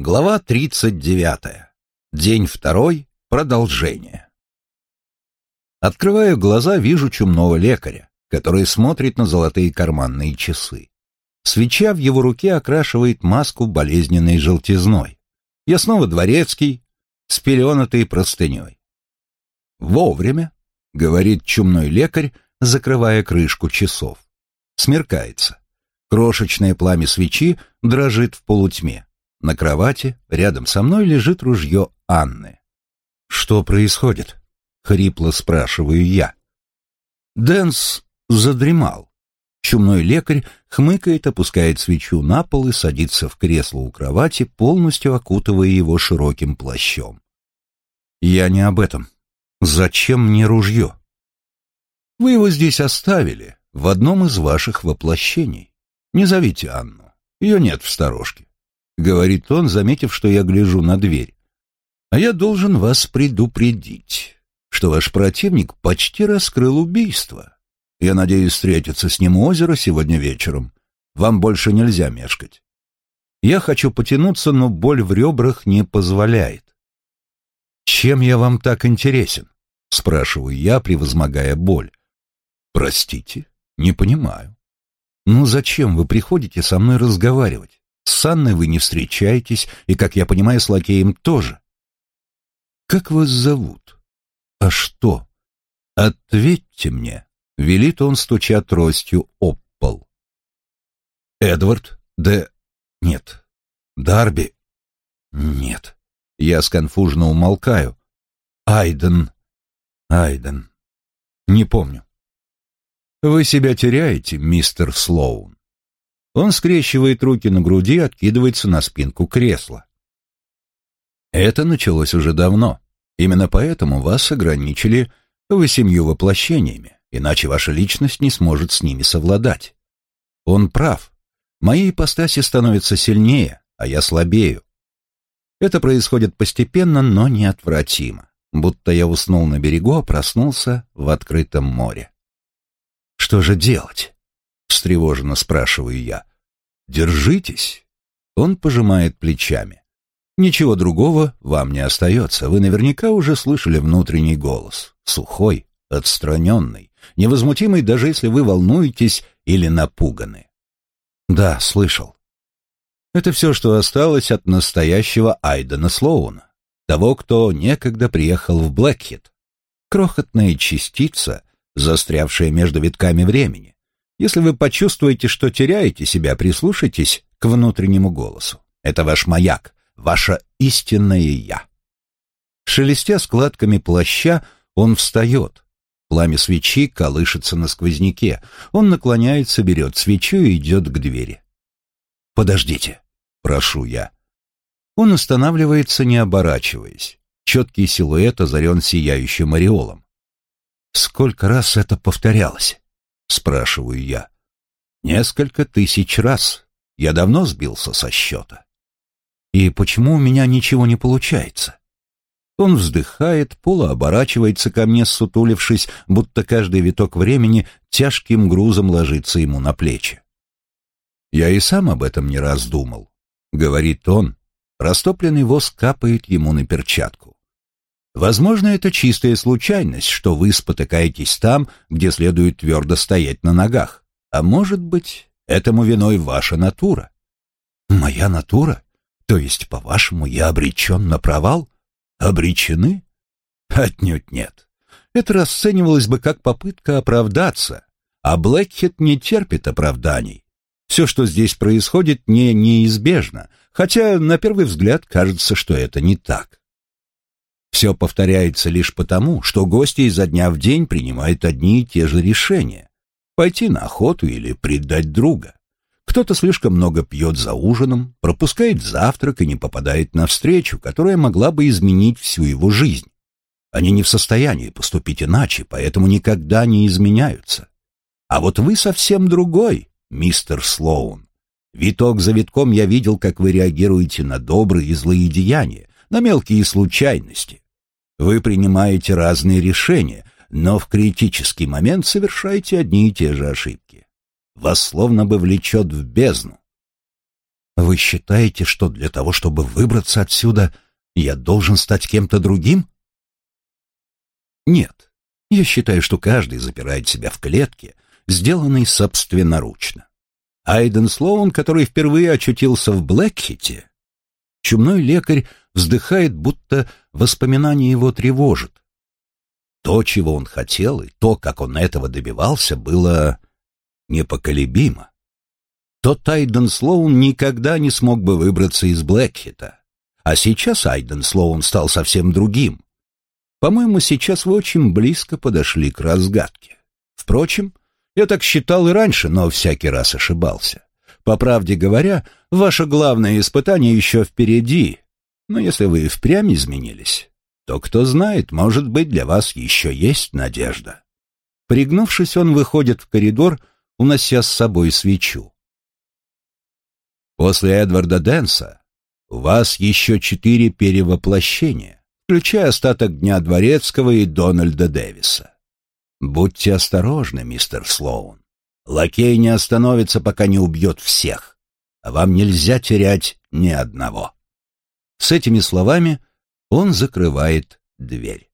Глава 39. День второй. Продолжение. Открываю глаза, вижу чумного лекаря, который смотрит на золотые карманные часы. Свеча в его руке окрашивает маску болезненной желтизной. Я снова дворецкий, с пеленатой простыней. «Вовремя», — говорит чумной лекарь, закрывая крышку часов. Смеркается. Крошечное пламя свечи дрожит в полутьме. На кровати рядом со мной лежит ружье Анны. «Что происходит?» — хрипло спрашиваю я. Дэнс задремал. Чумной лекарь хмыкает, опускает свечу на пол и садится в кресло у кровати, полностью окутывая его широким плащом. «Я не об этом. Зачем мне ружье?» «Вы его здесь оставили, в одном из ваших воплощений. Не зовите Анну. Ее нет в сторожке. — говорит он, заметив, что я гляжу на дверь. «А я должен вас предупредить, что ваш противник почти раскрыл убийство. Я надеюсь встретиться с ним у озера сегодня вечером. Вам больше нельзя мешкать. Я хочу потянуться, но боль в ребрах не позволяет. «Чем я вам так интересен?» — спрашиваю я, превозмогая боль. «Простите, не понимаю. Ну зачем вы приходите со мной разговаривать? С Анной вы не встречаетесь, и, как я понимаю, с лакеем тоже. Как вас зовут? А что? Ответьте мне, велит он, стуча тростью об пол. Эдвард Д... Нет. Дарби? Нет. Я сконфужно умолкаю. Айден. Айден. Не помню. Вы себя теряете, мистер Слоун. Он скрещивает руки на груди и откидывается на спинку кресла. Это началось уже давно. Именно поэтому вас ограничили восемью воплощениями, иначе ваша личность не сможет с ними совладать. Он прав. Мои ипостаси становятся сильнее, а я слабею. Это происходит постепенно, но неотвратимо, будто я уснул на берегу, а проснулся в открытом море. Что же делать? Встревоженно спрашиваю я. Держитесь. Он пожимает плечами. Ничего другого вам не остается. Вы наверняка уже слышали внутренний голос. Сухой, отстраненный, невозмутимый, даже если вы волнуетесь или напуганы. Да, слышал. Это все, что осталось от настоящего Айдена Слоуна, того, кто некогда приехал в Блэкхит. Крохотная частица, застрявшая между витками времени, если вы почувствуете, что теряете себя, прислушайтесь к внутреннему голосу. Это ваш маяк, ваше истинное «я». Шелестя складками плаща, он встает. Пламя свечи колышется на сквозняке. Он наклоняется, берет свечу и идет к двери. «Подождите», — прошу я. Он останавливается, не оборачиваясь. Четкий силуэт озарен сияющим ореолом. Сколько раз это повторялось? — спрашиваю я. «Несколько тысяч раз. Я давно сбился со счета». «И почему у меня ничего не получается?» Он вздыхает, полуоборачивается ко мне, сутулившись, будто каждый виток времени тяжким грузом ложится ему на плечи. «Я и сам об этом не раз думал», — говорит он. Растопленный воск капает ему на перчатку. Возможно, это чистая случайность, что вы спотыкаетесь там, где следует твердо стоять на ногах. А может быть, этому виной ваша натура. Моя натура? То есть, по-вашему, я обречен на провал? Обречены? Отнюдь нет. Это расценивалось бы как попытка оправдаться, а Блэкхед не терпит оправданий. Все, что здесь происходит, не неизбежно, хотя на первый взгляд кажется, что это не так. Все повторяется лишь потому, что гости изо дня в день принимают одни и те же решения. Пойти на охоту или предать друга. Кто-то слишком много пьет за ужином, пропускает завтрак и не попадает на встречу, которая могла бы изменить всю его жизнь. Они не в состоянии поступить иначе, поэтому никогда не изменяются. А вот вы совсем другой, мистер Слоун. Виток за витком я видел, как вы реагируете на добрые и злые деяния, на мелкие случайности. Вы принимаете разные решения, но в критический момент совершаете одни и те же ошибки. Вас словно бы влечет в бездну. Вы считаете, что для того, чтобы выбраться отсюда, я должен стать кем-то другим? Нет. Я считаю, что каждый запирает себя в клетке, сделанной собственноручно. Айден Слоун, который впервые очутился в Блэкхите, чумной лекарь вздыхает, будто воспоминание его тревожит. То, чего он хотел, и то, как он этого добивался, было непоколебимо то Айден Слоун никогда не смог бы выбраться из Блэкхита. А сейчас Айден Слоун стал совсем другим. По-моему, сейчас вы очень близко подошли к разгадке. Впрочем, я так считал и раньше, но всякий раз ошибался. По правде говоря, ваше главное испытание еще впереди. Но если вы и впрямь изменились, то, кто знает, может быть, для вас еще есть надежда. Пригнувшись, он выходит в коридор, унося с собой свечу. После Эдварда Дэнса у вас еще четыре перевоплощения, включая остаток Дня Дворецкого и Дональда Дэвиса. Будьте осторожны, мистер Слоун. Лакей не остановится, пока не убьет всех, а вам нельзя терять ни одного. С этими словами он закрывает дверь.